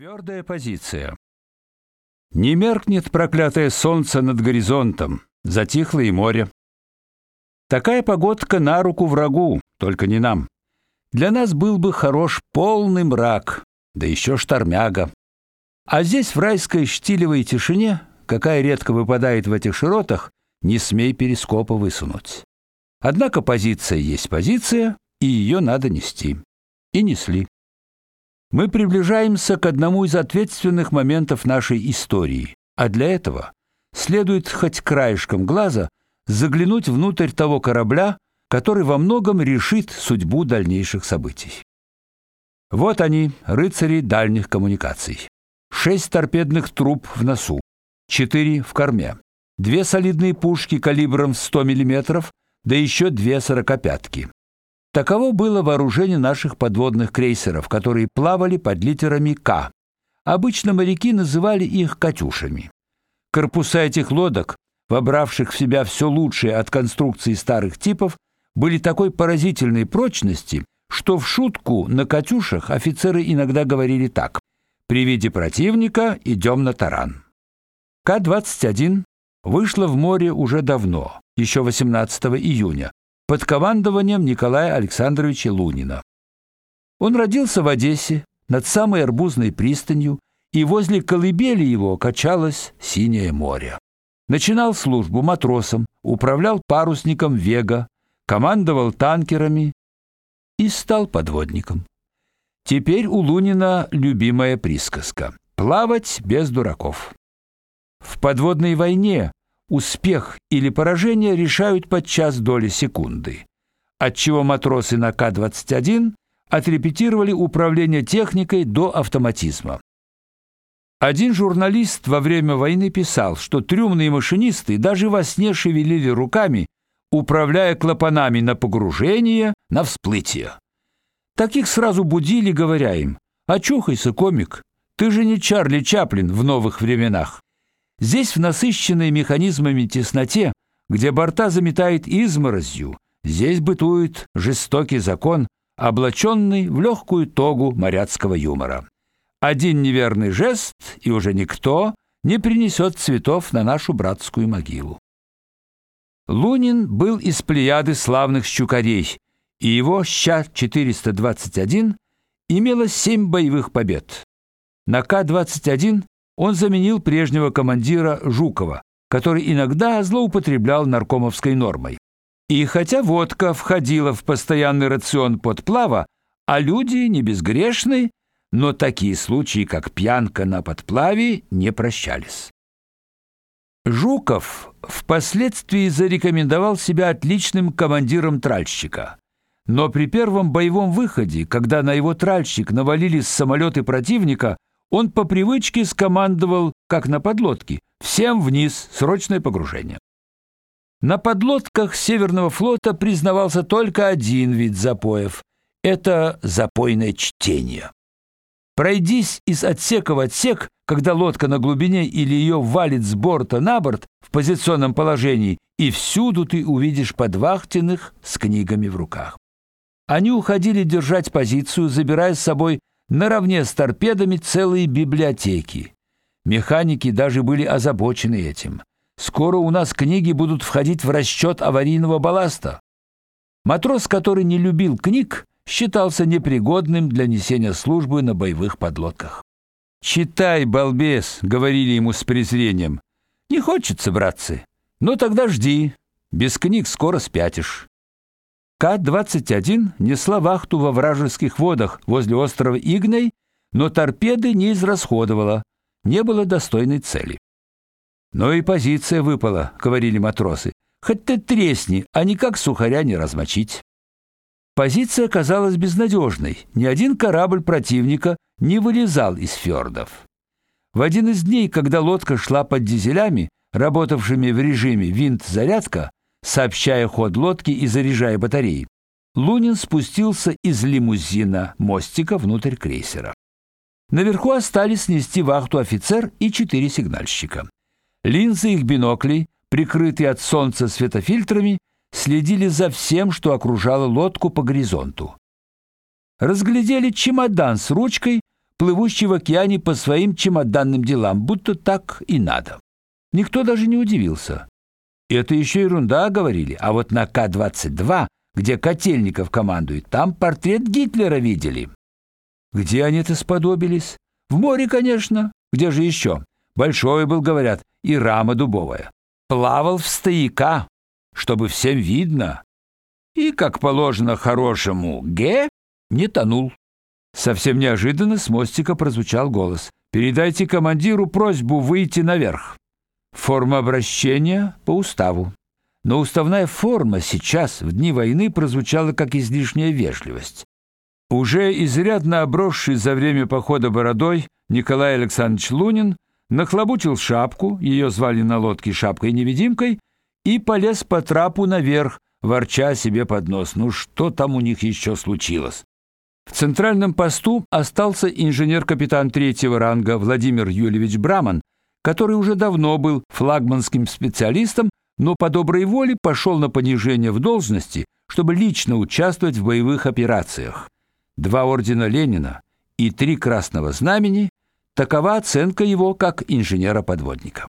Твердая позиция. Не меркнет проклятое солнце над горизонтом, затихло и море. Такая погодка на руку врагу, только не нам. Для нас был бы хорош полный мрак, да еще штормяга. А здесь в райской штилевой тишине, какая редко выпадает в этих широтах, не смей перископа высунуть. Однако позиция есть позиция, и ее надо нести. И несли мы приближаемся к одному из ответственных моментов нашей истории, а для этого следует хоть краешком глаза заглянуть внутрь того корабля, который во многом решит судьбу дальнейших событий. Вот они, рыцари дальних коммуникаций. Шесть торпедных труб в носу, четыре в корме, две солидные пушки калибром 100 мм, да еще две сорокопятки. Таково было вооружение наших подводных крейсеров, которые плавали под литерами К. Обычно моряки называли их катюшами. Корпуса этих лодок, вобравших в себя все лучшее от конструкций старых типов, были такой поразительной прочности, что в шутку на катюшах офицеры иногда говорили так: "При виде противника идем на таран". К-21 вышла в море уже давно, еще 18 июня, под командованием Николая Александровича Лунина. Он родился в Одессе, над самой Арбузной пристанью, и возле колыбели его качалось синее море. Начинал службу матросом, управлял парусником Вега, командовал танкерами и стал подводником. Теперь у Лунина любимая присказка: плавать без дураков. В подводной войне успех или поражение решают подчас доли секунды, отчего матросы на К-21 отрепетировали управление техникой до автоматизма. Один журналист во время войны писал, что трюмные машинисты даже во сне шевелили руками, управляя клапанами на погружение, на всплытие. Таких сразу будили, говоря им: "Очухайся, комик, ты же не Чарли Чаплин в новых временах". Здесь, в насыщенной механизмами тесноте, где борта заметает изморозью, здесь бытует жестокий закон, облаченный в легкую тогу моряцкого юмора. Один неверный жест, и уже никто не принесет цветов на нашу братскую могилу. Лунин был из плеяды славных щукарей, и его Ща-421 имело семь боевых побед. На К-21 он заменил прежнего командира Жукова, который иногда злоупотреблял наркомовской нормой. И хотя водка входила в постоянный рацион подплава, а люди не безгрешны, но такие случаи, как пьянка на подплаве, не прощались. Жуков впоследствии зарекомендовал себя отличным командиром тральщика. Но при первом боевом выходе, когда на его тральщик навалились самолеты противника, он по привычке скомандовал, как на подлодке: "Всем вниз, срочное погружение". На подлодках Северного флота признавался только один вид запоев это запойное чтение. Пройдись из отсека в отсек, когда лодка на глубине или ее валит с борта на борт в позиционном положении, и всюду ты увидишь подвахтенных с книгами в руках. Они уходили держать позицию, забирая с собой наравне с торпедами целые библиотеки. Механики даже были озабочены этим. Скоро у нас книги будут входить в расчет аварийного балласта. Матрос, который не любил книг, считался непригодным для несения службы на боевых подлодках. "Читай, балбес", говорили ему с презрением. "Не хочется, братцы. Ну тогда жди. Без книг скоро спятишь". К-21 несла вахту во вражеских водах возле острова Игней, но торпеды не израсходовала, не было достойной цели. Но и позиция выпала, говорили матросы. Хоть ты тресни, а никак сухаря не размочить. Позиция оказалась безнадежной. Ни один корабль противника не вылезал из фьордов. В один из дней, когда лодка шла под дизелями, работавшими в режиме винт-зарядка, сообщая ход лодки и заряжая батареи. Лунин спустился из лимузина мостика внутрь крейсера. Наверху остались нести вахту офицер и четыре сигнальщика. Линзы их биноклей, прикрытые от солнца светофильтрами, следили за всем, что окружало лодку по горизонту. Разглядели чемодан с ручкой, плывущий в океане по своим чемоданным делам, будто так и надо. Никто даже не удивился. Это еще ерунда, говорили. А вот на К-22, где Котельников командует, там портрет Гитлера видели. Где они это сподобились? В море, конечно. Где же еще? Большой был, говорят, и рама дубовая. Плавал в стояка, чтобы всем видно. И, как положено хорошему Г, не тонул. Совсем неожиданно с мостика прозвучал голос. «Передайте командиру просьбу выйти наверх». Форма обращения по уставу. Но уставная форма сейчас, в дни войны, прозвучала как излишняя вежливость. Уже изрядно обросший за время похода бородой Николай Александрович Лунин нахлобучил шапку, ее звали на лодке шапкой-невидимкой, и полез по трапу наверх, ворча себе под нос. Ну что там у них еще случилось? В центральном посту остался инженер-капитан третьего ранга Владимир Юльевич Браман, который уже давно был флагманским специалистом, но по доброй воле пошел на понижение в должности, чтобы лично участвовать в боевых операциях. Два ордена Ленина и три красного знамени такова оценка его как инженера-подводника.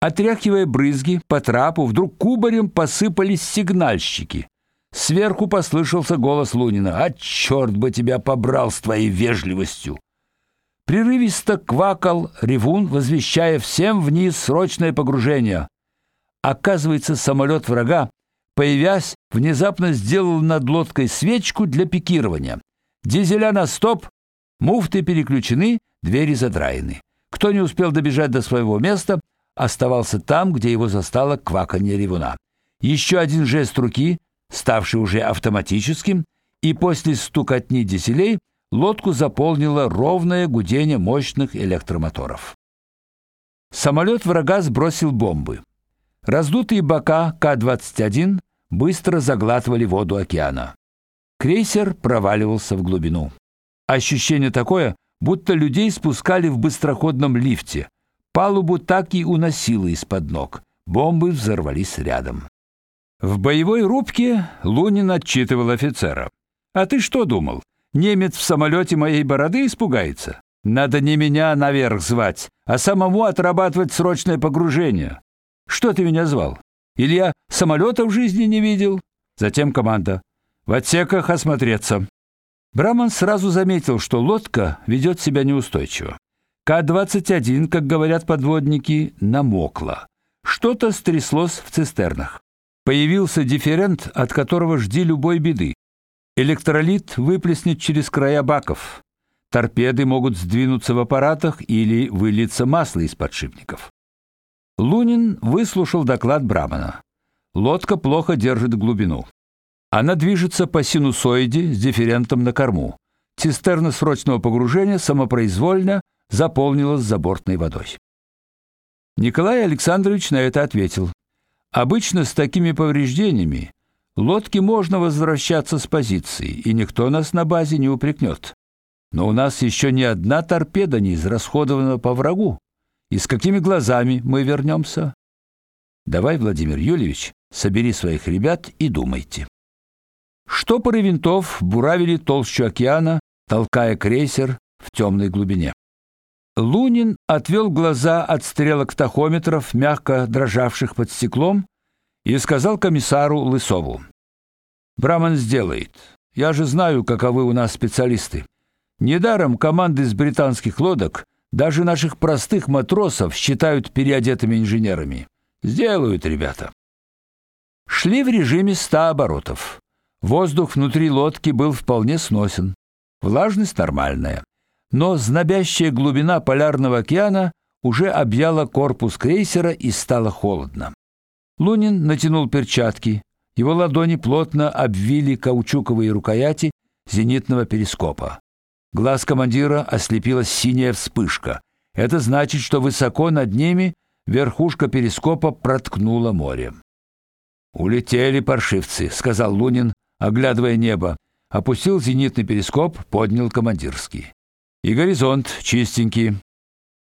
Отряхивая брызги по трапу, вдруг кубарем посыпались сигнальщики. Сверху послышался голос Лунина: "А черт бы тебя побрал с твоей вежливостью!" Прерывисто квакал ревун, возвещая всем вниз срочное погружение. Оказывается, самолет врага, появясь, внезапно сделал над лодкой свечку для пикирования. Дизеля на стоп, муфты переключены, двери задраены. Кто не успел добежать до своего места, оставался там, где его застало кваканье ревуна. Еще один жест руки, ставший уже автоматическим, и после стукотни дизелей лодку заполнило ровное гудение мощных электромоторов. Самолет врага сбросил бомбы. Раздутые бока К-21 быстро заглатывали воду океана. Крейсер проваливался в глубину. Ощущение такое, будто людей спускали в быстроходном лифте. Палубу так и уносило из-под ног. Бомбы взорвались рядом. В боевой рубке Лунин отчитывал офицера. А ты что думал? Немец в самолете моей бороды испугается. Надо не меня наверх звать, а самому отрабатывать срочное погружение. Что ты меня звал? Или я самолета в жизни не видел? Затем команда: в отсеках осмотреться. Браман сразу заметил, что лодка ведет себя неустойчиво. К-21, как говорят подводники, намокла. Что-то стряслось в цистернах. Появился дифферент, от которого жди любой беды. Электролит выплеснет через края баков. Торпеды могут сдвинуться в аппаратах или вылиться масло из подшипников. Лунин выслушал доклад Брамана. Лодка плохо держит глубину. Она движется по синусоиде с дифферентом на корму. Цистерна срочного погружения самопроизвольно заполнилась забортной водой. Николай Александрович на это ответил: "Обычно с такими повреждениями лодке можно возвращаться с позиции, и никто нас на базе не упрекнет. Но у нас еще ни одна торпеда не израсходована по врагу. И с какими глазами мы вернемся? Давай, Владимир Юльевич, собери своих ребят и думайте". Штопоры винтов буравили толщу океана, толкая крейсер в темной глубине. Лунин отвел глаза от стрелок тахометров, мягко дрожавших под стеклом, и сказал комиссару Лысову: "Браман сделает. Я же знаю, каковы у нас специалисты. Недаром команды из британских лодок даже наших простых матросов считают переодетыми инженерами. Сделают, ребята". Шли в режиме 100 оборотов. Воздух внутри лодки был вполне сносен. Влажность нормальная но знобящая глубина полярного океана уже объяла корпус крейсера и стало холодно. Лунин натянул перчатки. Его ладони плотно обвили каучуковые рукояти зенитного перископа. Глаз командира ослепила синяя вспышка. Это значит, что высоко над ними верхушка перископа проткнула море. Улетели паршивцы, сказал Лунин, оглядывая небо. Опустил зенитный перископ, поднял командирский. И горизонт чистенький.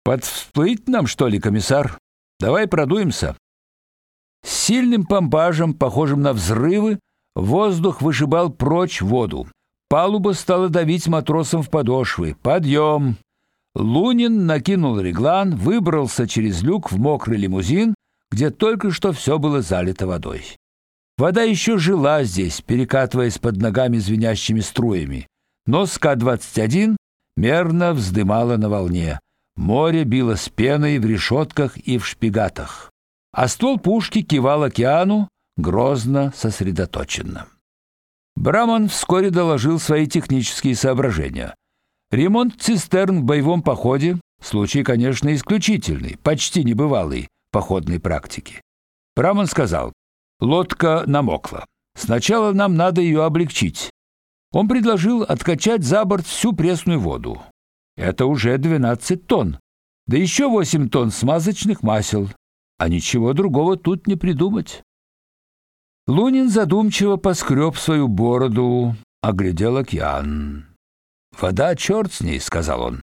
Подсплыть нам, что ли, комиссар? Давай продуемся. С сильным помпажем, похожим на взрывы, воздух вышибал прочь воду. палуба стала давить матросам в подошвы. Подъем! Лунин накинул реглан, выбрался через люк в мокрый лимузин, где только что все было залито водой. Вода еще жила здесь, перекатываясь под ногами звенящими струями. Но СК-21 мерно вздымала на волне. Море било с пеной в решетках и в шпигатах. А ствол пушки кивал океану, грозно сосредоточенно. Браман вскоре доложил свои технические соображения. Ремонт цистерн в боевом походе случай, конечно, исключительный, почти небывалый в походной практике. Браман сказал: "Лодка намокла. Сначала нам надо ее облегчить. Он предложил откачать за борт всю пресную воду. Это уже 12 тонн. Да еще 8 тонн смазочных масел. А ничего другого тут не придумать. Лунин задумчиво поскреб свою бороду, оглядел океан. «Вода, черт с ней», — сказал он.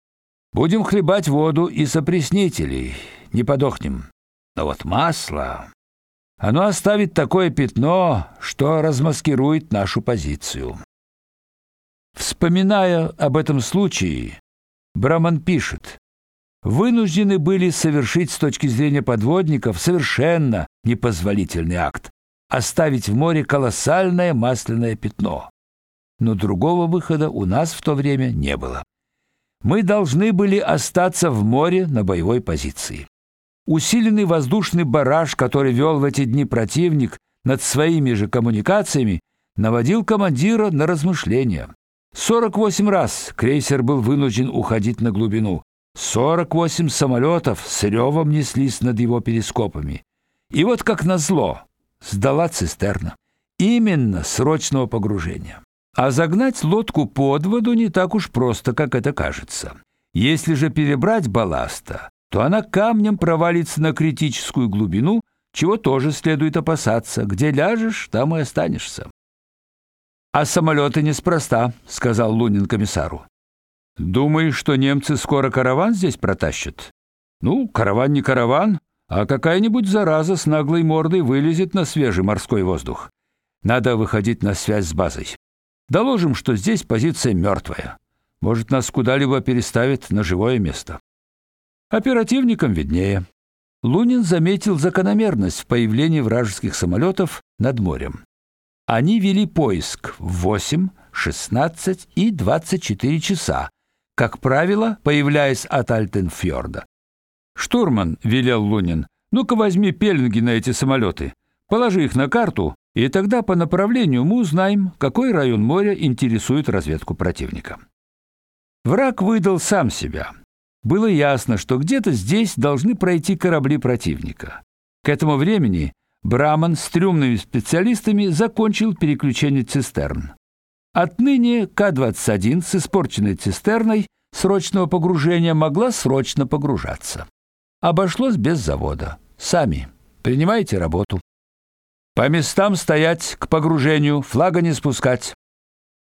«Будем хлебать воду из опреснителей, не подохнем. Но вот масло... Оно оставит такое пятно, что размаскирует нашу позицию». Вспоминая об этом случае, Браман пишет, вынуждены были совершить с точки зрения подводников совершенно непозволительный акт оставить в море колоссальное масляное пятно. Но другого выхода у нас в то время не было. Мы должны были остаться в море на боевой позиции. Усиленный воздушный бараж, который вел в эти дни противник над своими же коммуникациями, наводил командира на размышления. 48 раз крейсер был вынужден уходить на глубину. 48 самолетов с ревом неслись над его перископами. И вот как назло, сдала цистерна. Именно срочного погружения. А загнать лодку под воду не так уж просто, как это кажется. Если же перебрать балласта, то она камнем провалится на критическую глубину, чего тоже следует опасаться. Где ляжешь, там и останешься. А самолеты неспроста, сказал Лунин комиссару. Думаешь, что немцы скоро караван здесь протащат? Ну, караван не караван, а какая-нибудь зараза с наглой мордой вылезет на свежий морской воздух. Надо выходить на связь с базой. Доложим, что здесь позиция мертвая. Может, нас куда-либо переставят на живое место. Оперативникам виднее. Лунин заметил закономерность в появлении вражеских самолетов над морем. Они вели поиск в 8, 16 и 24 часа, как правило, появляясь от Альтенфьорда. «Штурман», — велел Лунин, — «ну-ка возьми пеленги на эти самолеты, положи их на карту, и тогда по направлению мы узнаем, какой район моря интересует разведку противника». Враг выдал сам себя. Было ясно, что где-то здесь должны пройти корабли противника. К этому времени Браман с трюмными специалистами закончил переключение цистерн. Отныне К-21 с испорченной цистерной срочного погружения могла срочно погружаться. Обошлось без завода. Сами принимайте работу. По местам стоять к погружению, флага не спускать.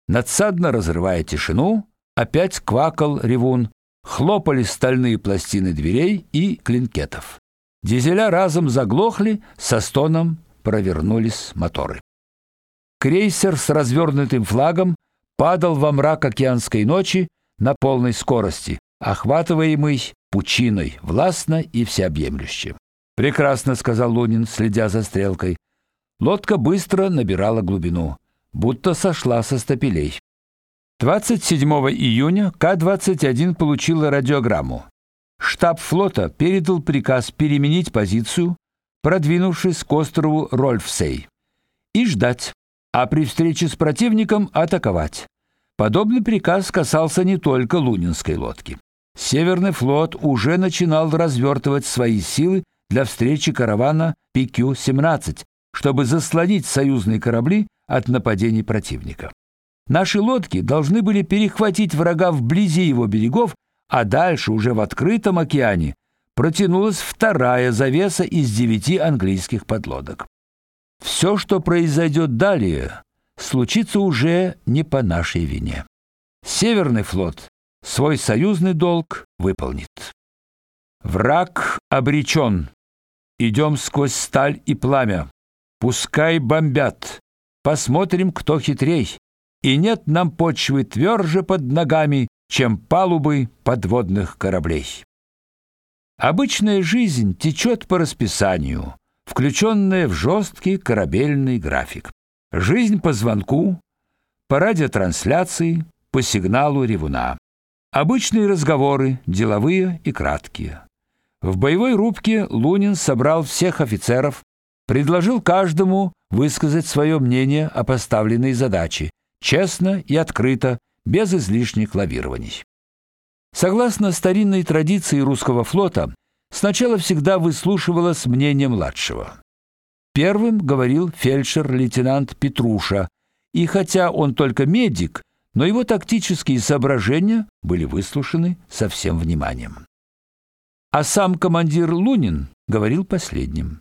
Надсадно разрывая тишину, опять квакал ревун, хлопали стальные пластины дверей и клинкетов. Дизеля разом заглохли, со стоном провернулись моторы. Крейсер с развернутым флагом падал во мрак океанской ночи на полной скорости, охватываемый пучиной, властно и всеобъемлюще. Прекрасно, сказал Лунин, следя за стрелкой. Лодка быстро набирала глубину, будто сошла со стапелей. 27 июня К-21 получила радиограмму. Штаб флота передал приказ переменить позицию, продвинувшись к острову Рольфсей, и ждать, а при встрече с противником атаковать. Подобный приказ касался не только Лунинской лодки. Северный флот уже начинал развертывать свои силы для встречи каравана PQ-17, чтобы заслонить союзные корабли от нападений противника. Наши лодки должны были перехватить врага вблизи его берегов а дальше уже в открытом океане протянулась вторая завеса из девяти английских подлодок. Все, что произойдет далее, случится уже не по нашей вине. Северный флот свой союзный долг выполнит. Враг обречен. Идем сквозь сталь и пламя. Пускай бомбят. Посмотрим, кто хитрей. и нет нам почвы тверже под ногами, чем палубы подводных кораблей. Обычная жизнь течет по расписанию, включенная в жесткий корабельный график. Жизнь по звонку, по радиотрансляции, по сигналу ревуна. Обычные разговоры, деловые и краткие. В боевой рубке Лунин собрал всех офицеров, предложил каждому высказать свое мнение о поставленной задаче, честно и открыто, без излишних лавирований. Согласно старинной традиции русского флота, сначала всегда выслушивалось мнение младшего. Первым говорил фельдшер-лейтенант Петруша, и хотя он только медик, но его тактические соображения были выслушаны со всем вниманием. А сам командир Лунин говорил последним.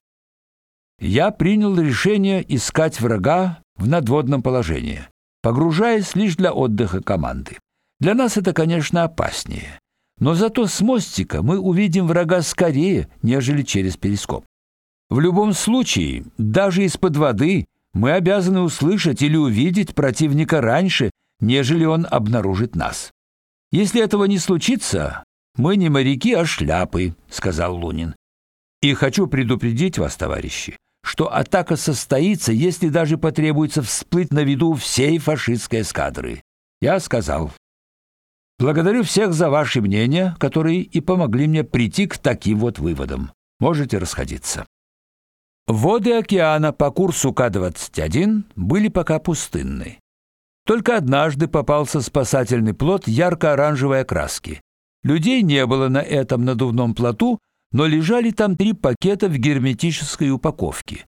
Я принял решение искать врага в надводном положении погружаясь лишь для отдыха команды. Для нас это, конечно, опаснее, но зато с мостика мы увидим врага скорее, нежели через перископ. В любом случае, даже из-под воды мы обязаны услышать или увидеть противника раньше, нежели он обнаружит нас. Если этого не случится, мы не моряки, а шляпы, сказал Лунин. И хочу предупредить вас, товарищи, что атака состоится, если даже потребуется всплыть на виду всей фашистской эскадры. Я сказал: "Благодарю всех за ваши мнения, которые и помогли мне прийти к таким вот выводам. Можете расходиться". Воды океана по курсу К-21 были пока пустынны. Только однажды попался спасательный плот ярко-оранжевой окраски. Людей не было на этом надувном плоту, но лежали там три пакета в герметической упаковке.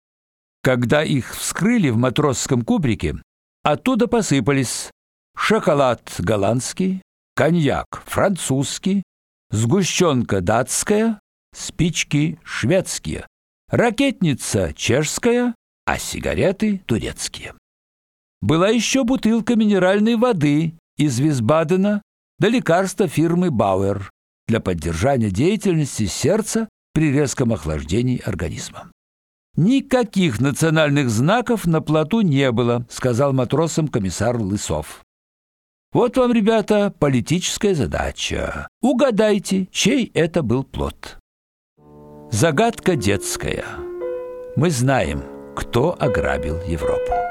Когда их вскрыли в матросском кубрике, оттуда посыпались шоколад голландский, коньяк французский, сгущенка датская, спички шведские, ракетница чешская, а сигареты турецкие. Была еще бутылка минеральной воды из Висбадена да лекарства фирмы Бауэр для поддержания деятельности сердца при резком охлаждении организма. Никаких национальных знаков на плоту не было, сказал матросам комиссар Лысов. Вот вам, ребята, политическая задача. Угадайте, чей это был плот. Загадка детская. Мы знаем, кто ограбил Европу.